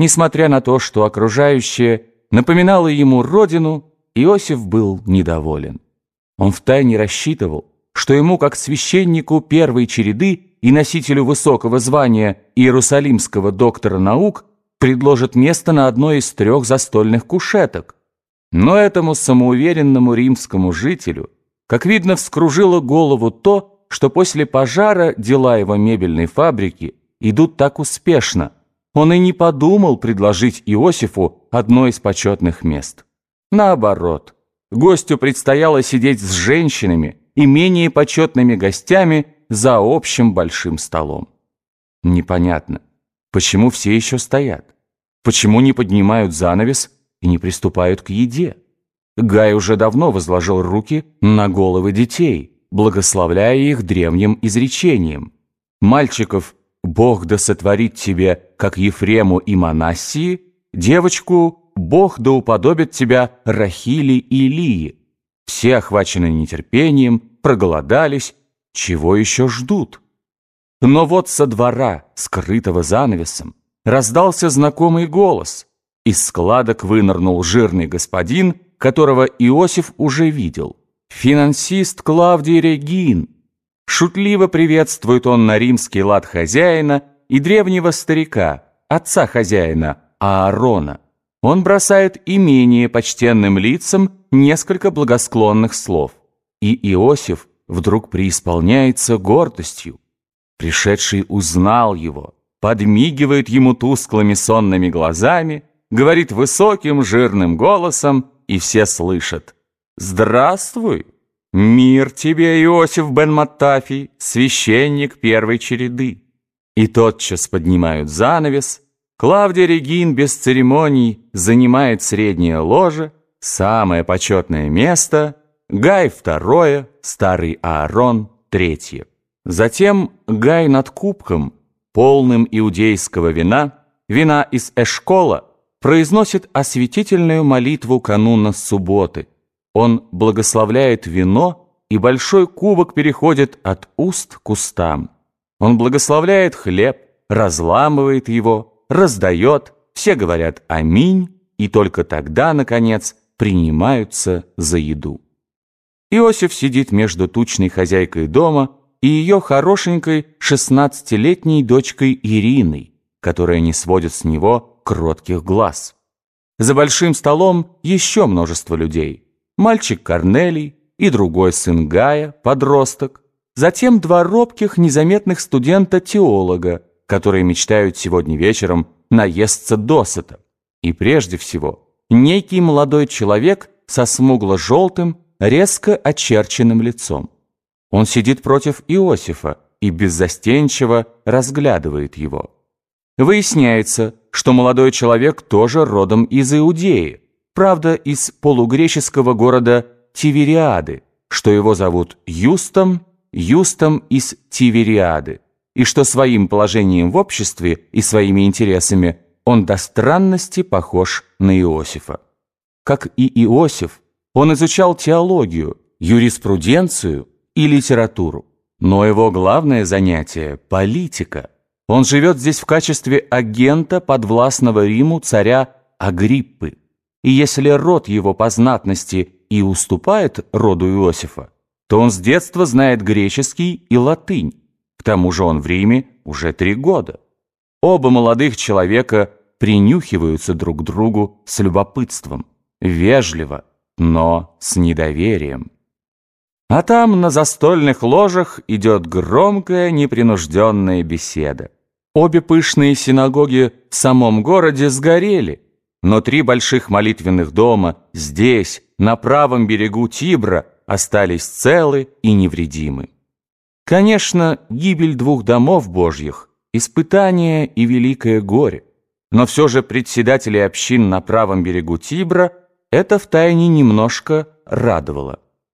Несмотря на то, что окружающее напоминало ему родину, Иосиф был недоволен. Он втайне рассчитывал, что ему, как священнику первой череды и носителю высокого звания иерусалимского доктора наук, предложат место на одной из трех застольных кушеток. Но этому самоуверенному римскому жителю, как видно, вскружило голову то, что после пожара дела его мебельной фабрики идут так успешно. Он и не подумал предложить Иосифу одно из почетных мест. Наоборот, гостю предстояло сидеть с женщинами и менее почетными гостями за общим большим столом. Непонятно, почему все еще стоят? Почему не поднимают занавес и не приступают к еде? Гай уже давно возложил руки на головы детей, благословляя их древним изречением. Мальчиков «Бог да сотворит тебе, как Ефрему и Манассии», девочку «Бог да уподобит тебя Рахили и Илии». Все охвачены нетерпением, проголодались, чего еще ждут? Но вот со двора, скрытого занавесом, раздался знакомый голос. Из складок вынырнул жирный господин, которого Иосиф уже видел. Финансист Клавдий Регин. Шутливо приветствует он на римский лад хозяина и древнего старика, отца хозяина, Аарона. Он бросает и менее почтенным лицам несколько благосклонных слов. И Иосиф вдруг преисполняется гордостью. Пришедший узнал его, подмигивает ему тусклыми сонными глазами, говорит высоким жирным голосом, и все слышат «Здравствуй! Мир тебе, Иосиф бен Маттафий, священник первой череды!» И тотчас поднимают занавес, Клавдия Регин без церемоний занимает среднее ложе, самое почетное место, Гай второе, старый Аарон третье. Затем Гай над кубком, полным иудейского вина, вина из Эшкола, произносит осветительную молитву кануна субботы. Он благословляет вино, и большой кубок переходит от уст к устам. Он благословляет хлеб, разламывает его, раздает, все говорят «Аминь», и только тогда, наконец, принимаются за еду. Иосиф сидит между тучной хозяйкой дома и ее хорошенькой шестнадцатилетней дочкой Ириной, которая не сводит с него кротких глаз. За большим столом еще множество людей. Мальчик Корнелий и другой сын Гая, подросток. Затем два робких, незаметных студента-теолога, которые мечтают сегодня вечером наесться досыта. И прежде всего, некий молодой человек со смугло-желтым, резко очерченным лицом. Он сидит против Иосифа и беззастенчиво разглядывает его. Выясняется, что молодой человек тоже родом из Иудеи, правда, из полугреческого города Тивериады, что его зовут Юстом, Юстом из Тивериады, и что своим положением в обществе и своими интересами он до странности похож на Иосифа. Как и Иосиф, он изучал теологию, юриспруденцию и литературу. Но его главное занятие – политика. Он живет здесь в качестве агента подвластного Риму царя Агриппы. И если род его по знатности и уступает роду Иосифа, то он с детства знает греческий и латынь. К тому же он в Риме уже три года. Оба молодых человека принюхиваются друг к другу с любопытством, вежливо, но с недоверием. А там на застольных ложах идет громкая непринужденная беседа. Обе пышные синагоги в самом городе сгорели, но три больших молитвенных дома здесь, на правом берегу Тибра, остались целы и невредимы. Конечно, гибель двух домов Божьих – испытание и великое горе, но все же председатели общин на правом берегу Тибра – это втайне немножко радовало.